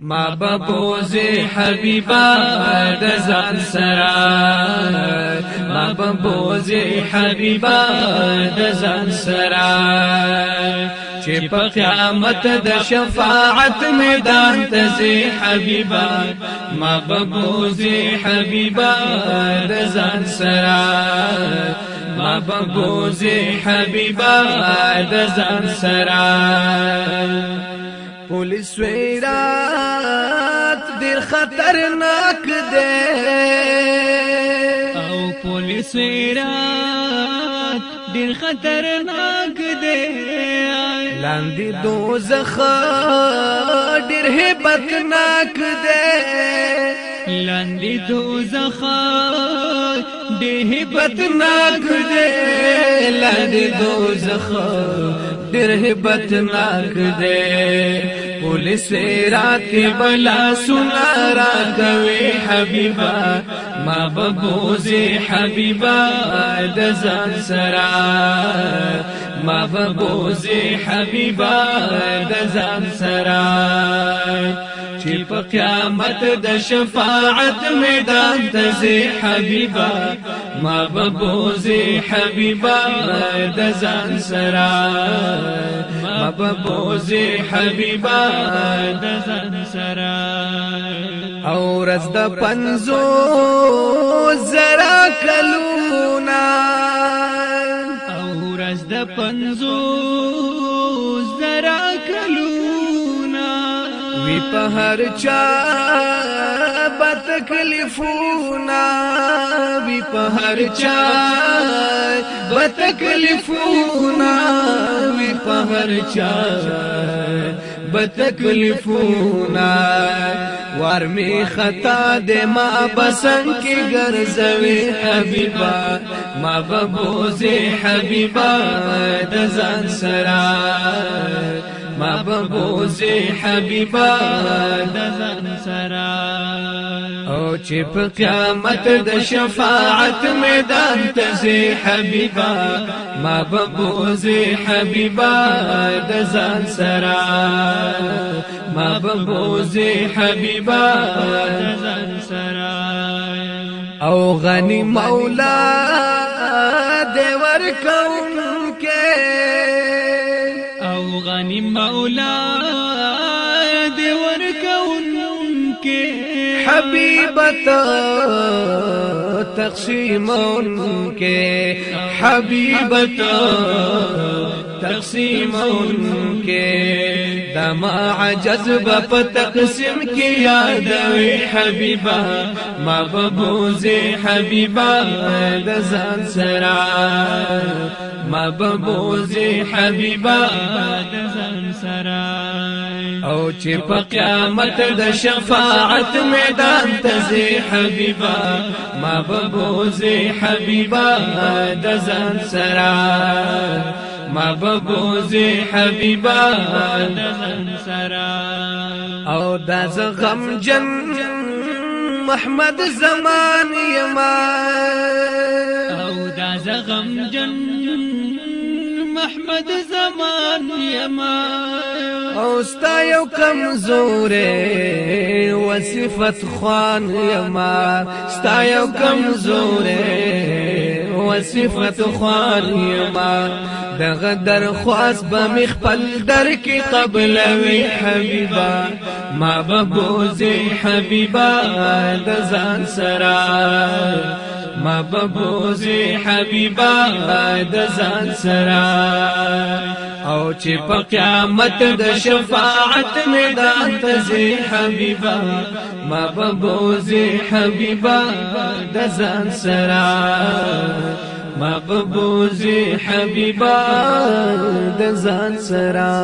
ما ببوزي حبيبا دزان سرا ما ببوزي حبيبا دزان سرا چې په قیامت د شفاعت میدان ته زی حبیبا ما ببوزي حبیبا د ځان سرا ما ببوزي حبیبا د ځان سرا پولیس ویرات ډیر خطرناک دی او پولیس ویرات ډیر خطرناک دی لاندې دوزخ ډیر هیبتناک دی لاندې دوزخ بد ناک دے لگ دو ناک جے پولیس رات بلا سنارا را ہبی با ما ببوزي حبيبا د ځان سره ما ببوزي حبيبا د ځان سره چې په قیامت د شفاعت میدان ته زی حبيبا ما ببوزي حبيبا د ځان سره ما ببوزي حبيبا د ځان سره او رز د پنځو زرا کلونا او رز د پنزو زرا کلونا وی په هر چا بتکلیفونا وی په هر چا بتکلیفونا وی په هر چا به تکلیفونا وار می خطا د ما بسن کې ګرځوي حبیبا ما بوزي حبیبا د ځان سره ما ببوزي حبيبا دزن سرا او چې په قیامت د شفاعت میدان تزي حبيبا ما ببوزي حبيبا دزن سرا ما ببوزي حبيبا دزن سرا او غني مولا دې ورکون غني مولا دی ورکون کې حبيبتا تقسيمون کې حبيبتا تقسيمون کې ما عجز په تقسیم کې یادوي حبيبا ما ببوزي حبيبا د ځان سره ما ببوزي حبيبا د ځان سره او چې په قیامت د شفاعت میدان تزي حبيبا ما ببوزي حبيبا د ځان سره ما ببوزي حبيبا دمن سرا او داز غم جن محمد زمان يما او داز غم جن محمد زمان یما او ستا یو کمزورې وصفت خوان یما ستا یو کمزورې و صفت خواریما دغه درخواست به مې خپل در کې قبلوي حبیبا ما به بوزي حبیبا د ځان سره ما بوزے حبی د آن سرا او میدان ته دش حبیبا ما ببوزی حبیبا د حبی سرا ما ببوزی حبیبا د بز سرا